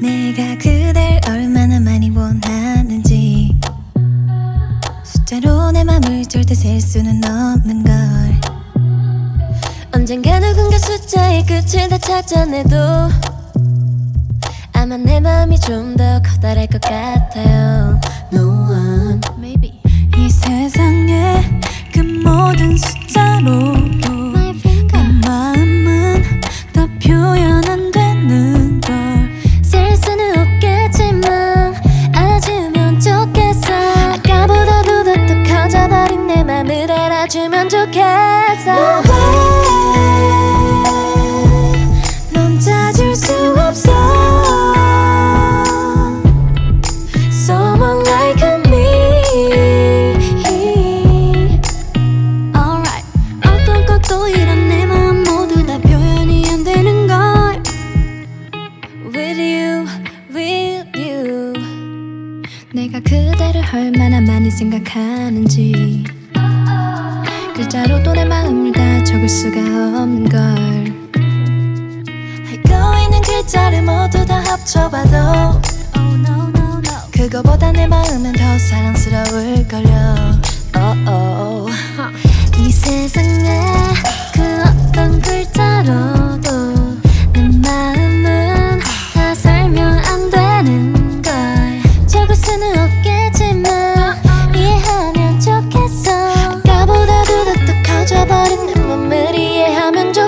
내가 그댈 얼마나 많이 원하는지 숫자로 내 맘을 절대 셀 수는 없는 걸. 언젠가 누군가 숫자의 끝을 다 찾아내도 아마 내 맘이 좀더 알아주면 좋겠어. 넌 찾을 수 없어. Someone like me. Alright. 어떤 것도 이런 내 마음 모두 다 표현이 안 되는 걸. With you, with you. 내가 그대를 얼마나 많이 생각하는지 글자로도 내 마음을 다 적을 수가 없는 걸 알고 있는 글자를 모두 다 합쳐봐도 oh, no, no, no. 그거보다 내 마음은 더 사랑스러울걸요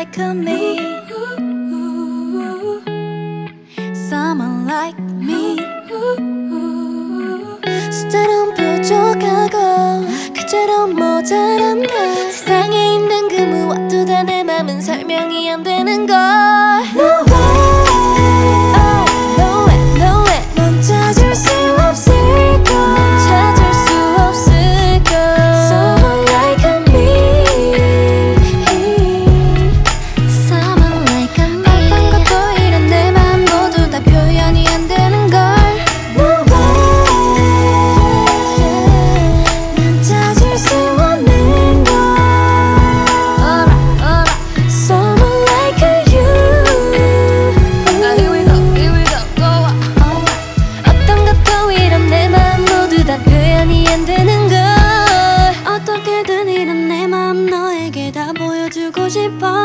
like me Someone like me 숫자론 부족하고 글자론 모자란 걸 j'ai pas